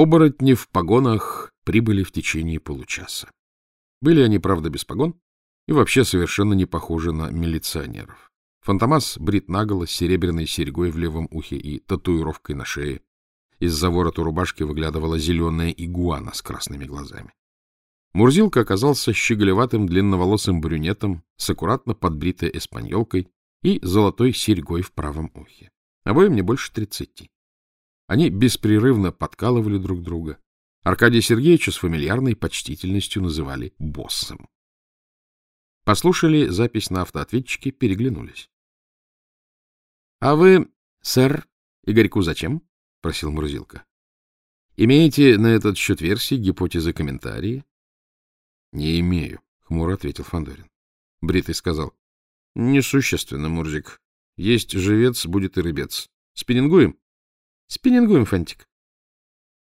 Оборотни в погонах прибыли в течение получаса. Были они, правда, без погон и вообще совершенно не похожи на милиционеров. Фантомас брит наголо с серебряной серьгой в левом ухе и татуировкой на шее. Из-за ворота рубашки выглядывала зеленая игуана с красными глазами. Мурзилка оказался щеголеватым длинноволосым брюнетом с аккуратно подбритой эспаньолкой и золотой серьгой в правом ухе. Обоим не больше тридцати. Они беспрерывно подкалывали друг друга. Аркадия Сергеевича с фамильярной почтительностью называли боссом. Послушали запись на автоответчике, переглянулись. — А вы, сэр, Игорьку зачем? — просил Мурзилка. — Имеете на этот счет версии, гипотезы, комментарии? — Не имею, — хмуро ответил Фандорин. Бритый сказал. — Несущественно, Мурзик. Есть живец, будет и рыбец. Спиннингуем? — Спиннингуем, Фантик.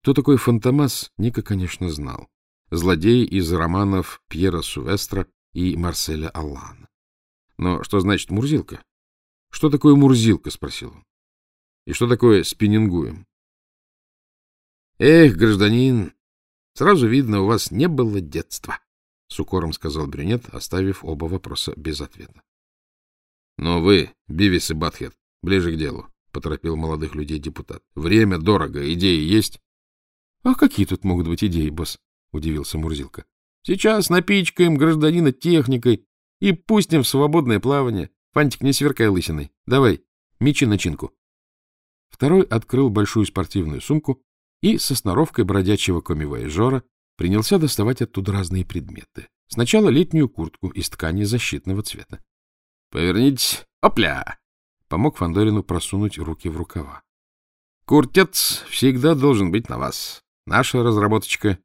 Кто такой Фантомас, Ника, конечно, знал. Злодей из романов Пьера Сувестра и Марселя Аллана. Но что значит Мурзилка? — Что такое Мурзилка? — спросил он. — И что такое спиннингуем? — Эх, гражданин, сразу видно, у вас не было детства, — с укором сказал брюнет, оставив оба вопроса без ответа. — Но вы, Бивис и Батхед, ближе к делу, — поторопил молодых людей депутат. — Время дорого, идеи есть? — А какие тут могут быть идеи, босс? — удивился Мурзилка. — Сейчас напичкаем гражданина техникой и пустим в свободное плавание. Фантик, не сверкай лысиной. Давай, мечи начинку. Второй открыл большую спортивную сумку и со сноровкой бродячего комивояжера принялся доставать оттуда разные предметы. Сначала летнюю куртку из ткани защитного цвета. — Повернитесь. Опля! — помог Фандорину просунуть руки в рукава. — Куртец всегда должен быть на вас. Наша разработочка.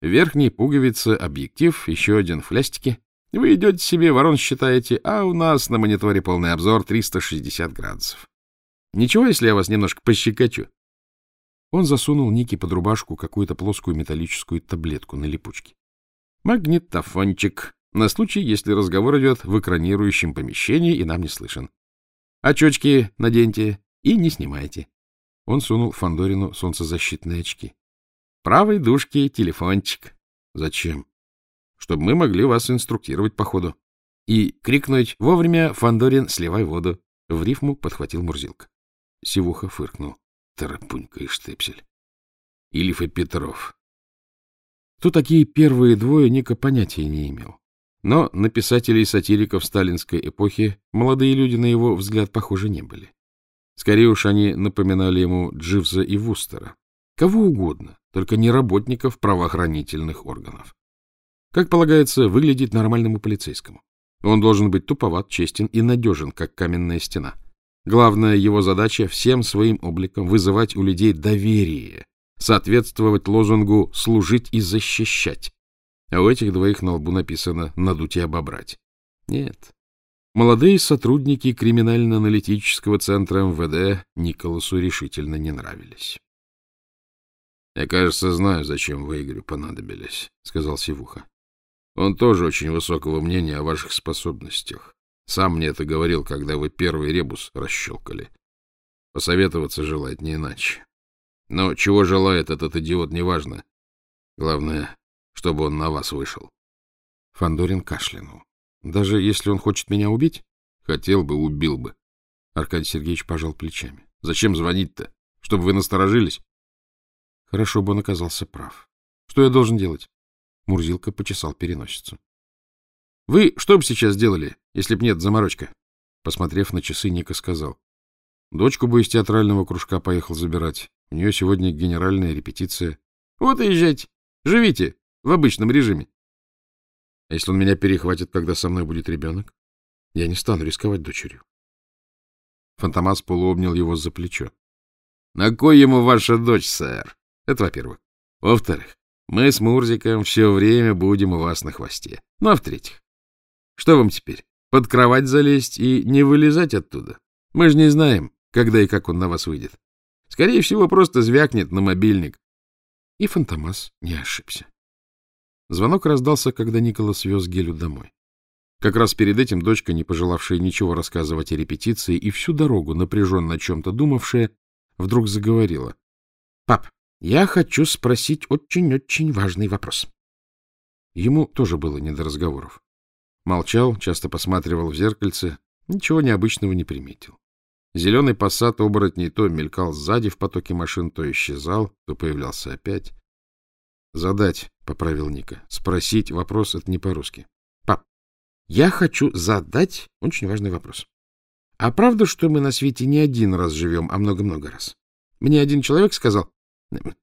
Верхней пуговицы, объектив, еще один флястики. Вы идете себе, ворон считаете, а у нас на мониторе полный обзор 360 градусов. Ничего, если я вас немножко пощекочу? Он засунул Нике под рубашку какую-то плоскую металлическую таблетку на липучке. Магнитофончик. На случай, если разговор идет в экранирующем помещении и нам не слышен. Очечки наденьте и не снимайте. Он сунул Фандорину солнцезащитные очки. Правой дужке телефончик. Зачем? чтобы мы могли вас инструктировать по ходу. И крикнуть вовремя «Фандорин, сливай воду!» В рифму подхватил Мурзилка. Сивуха фыркнул. Тарапунька и штепсель. Илиф и Петров. Кто такие первые двое, Ника понятия не имел. Но на писателей и сатириков сталинской эпохи молодые люди, на его взгляд, похожи не были. Скорее уж они напоминали ему Дживза и Вустера. Кого угодно, только не работников правоохранительных органов. Как полагается, выглядеть нормальному полицейскому. Он должен быть туповат, честен и надежен, как каменная стена. Главная его задача — всем своим обликом вызывать у людей доверие, соответствовать лозунгу «служить и защищать». А у этих двоих на лбу написано «надуть и обобрать». Нет. Молодые сотрудники криминально-аналитического центра МВД Николасу решительно не нравились. — Я, кажется, знаю, зачем вы Игорю понадобились, — сказал Сивуха. Он тоже очень высокого мнения о ваших способностях. Сам мне это говорил, когда вы первый ребус расщелкали. Посоветоваться желает не иначе. Но чего желает этот идиот, неважно. Главное, чтобы он на вас вышел. Фандорин кашлянул. Даже если он хочет меня убить? Хотел бы, убил бы. Аркадий Сергеевич пожал плечами. Зачем звонить-то? Чтобы вы насторожились? Хорошо бы он оказался прав. Что я должен делать? Мурзилка почесал переносицу. — Вы что бы сейчас сделали, если б нет заморочка? Посмотрев на часы, Ника сказал. — Дочку бы из театрального кружка поехал забирать. У нее сегодня генеральная репетиция. — Вот и езжайте. Живите в обычном режиме. А если он меня перехватит, когда со мной будет ребенок? Я не стану рисковать дочерью. Фантомас полуобнял его за плечо. — На кой ему ваша дочь, сэр? Это во-первых. Во-вторых, мы с Мурзиком все время будем у вас на хвосте. Ну, а в-третьих, что вам теперь, под кровать залезть и не вылезать оттуда? Мы же не знаем, когда и как он на вас выйдет. Скорее всего, просто звякнет на мобильник. И Фантомас не ошибся. Звонок раздался, когда Николас вез Гелю домой. Как раз перед этим дочка, не пожелавшая ничего рассказывать о репетиции и всю дорогу напряженно о чем-то думавшая, вдруг заговорила. — Пап, Я хочу спросить очень-очень важный вопрос. Ему тоже было не до разговоров. Молчал, часто посматривал в зеркальце, ничего необычного не приметил. Зеленый посад оборотней то мелькал сзади в потоке машин, то исчезал, то появлялся опять. — Задать, — поправил Ника. — Спросить вопрос — это не по-русски. — Пап, я хочу задать очень важный вопрос. А правда, что мы на свете не один раз живем, а много-много раз? Мне один человек сказал,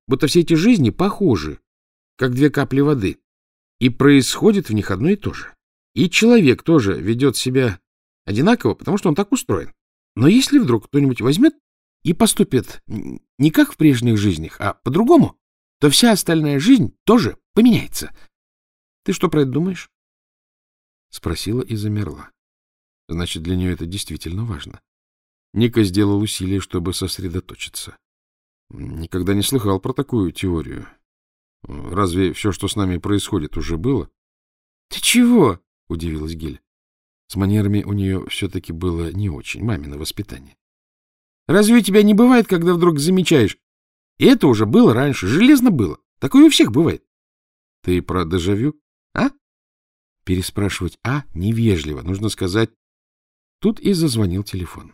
будто все эти жизни похожи, как две капли воды, и происходит в них одно и то же. И человек тоже ведет себя одинаково, потому что он так устроен. Но если вдруг кто-нибудь возьмет и поступит не как в прежних жизнях, а по-другому, то вся остальная жизнь тоже поменяется. Ты что про это думаешь? Спросила и замерла. Значит, для нее это действительно важно. Ника сделал усилие, чтобы сосредоточиться. Никогда не слыхал про такую теорию. Разве все, что с нами происходит, уже было? — Ты чего? — удивилась Геля. С манерами у нее все-таки было не очень, мамино воспитание. — Разве у тебя не бывает, когда вдруг замечаешь? И это уже было раньше, железно было. Такое у всех бывает. — Ты про дежавю? — А? Переспрашивать «а» невежливо. Нужно сказать... Тут и зазвонил телефон.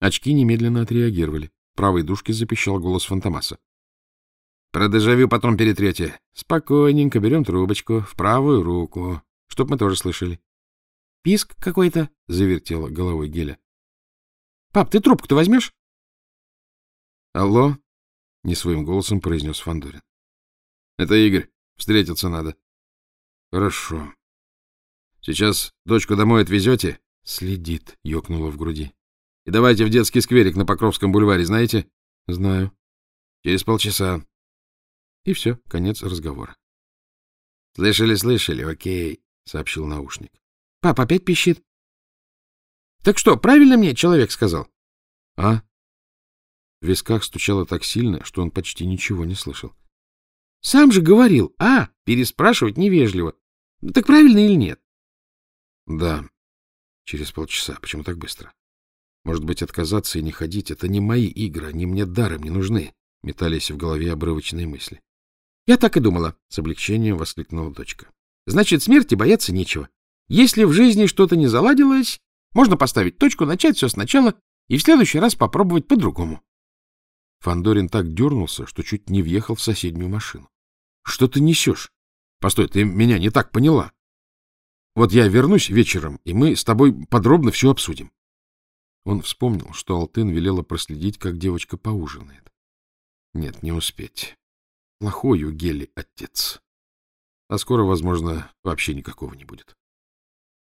Очки немедленно отреагировали. Правой дужке запищал голос Фантомаса. — Про дежавю потом перетрете. Спокойненько берем трубочку в правую руку, чтоб мы тоже слышали. — Писк какой-то, — завертела головой Геля. — Пап, ты трубку-то возьмешь? — Алло, — не своим голосом произнес Фандорин. Это Игорь. Встретиться надо. — Хорошо. Сейчас дочку домой отвезете? — Следит, — ёкнуло в груди. — И давайте в детский скверик на Покровском бульваре, знаете? — Знаю. — Через полчаса. И все, конец разговора. — Слышали, слышали, окей, — сообщил наушник. — Папа опять пищит. — Так что, правильно мне человек сказал? — А? В висках стучало так сильно, что он почти ничего не слышал. — Сам же говорил. А, переспрашивать невежливо. Так правильно или нет? — Да. Через полчаса. Почему так быстро? Может быть, отказаться и не ходить — это не мои игры, они мне даром не нужны. Метались в голове обрывочные мысли. — Я так и думала, — с облегчением воскликнула дочка. — Значит, смерти бояться нечего. Если в жизни что-то не заладилось, можно поставить точку, начать все сначала и в следующий раз попробовать по-другому. Фандорин так дернулся, что чуть не въехал в соседнюю машину. — Что ты несешь? Постой, ты меня не так поняла. Вот я вернусь вечером, и мы с тобой подробно все обсудим. Он вспомнил, что Алтын велела проследить, как девочка поужинает. Нет, не успеть. Плохой у Гели отец. А скоро, возможно, вообще никакого не будет.